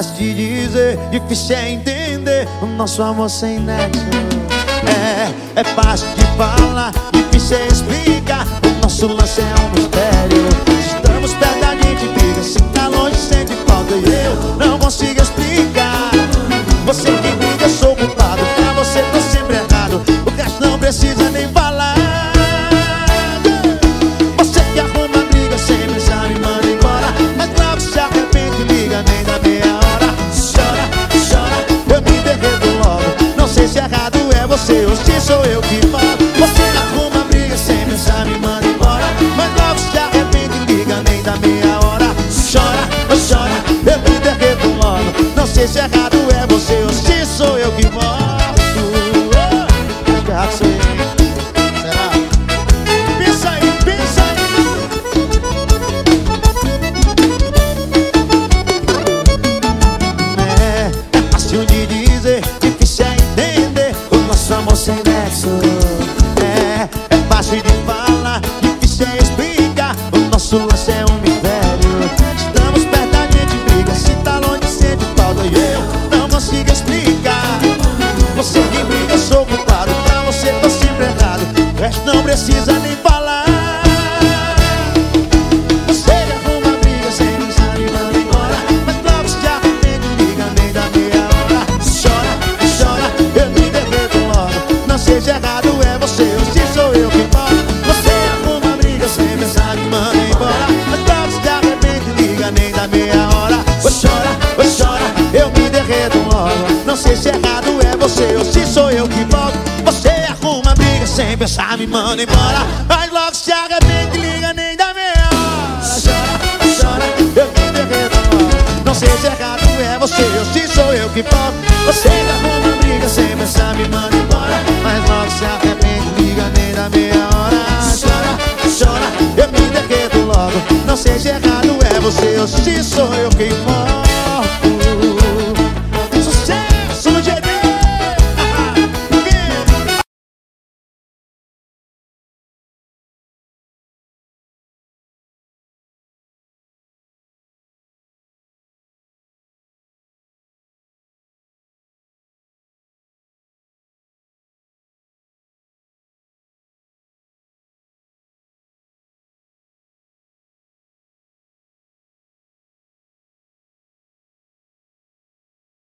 fácil de dizer, difícil é entender o nosso amor sem nexo. É, é fácil de falar, difícil é explicar. O nosso lance é um mistério. Se sou eu que falo. Você arruma briga, sempre sabe, manda embora. Mas logo se arrepende, liga nem da meia pensar, me manda embora. Mas logo se arrepende, liga nem da meia hora. Chora, chora, eu me derreto logo Não sei se errado é você ou se sou eu que volto Você arruma briga sem pensar, me manda embora. Mas logo se arrepende, liga nem da meia hora. Chora, chora, eu me derreto logo. Não sei se errado é você ou se sou eu que volto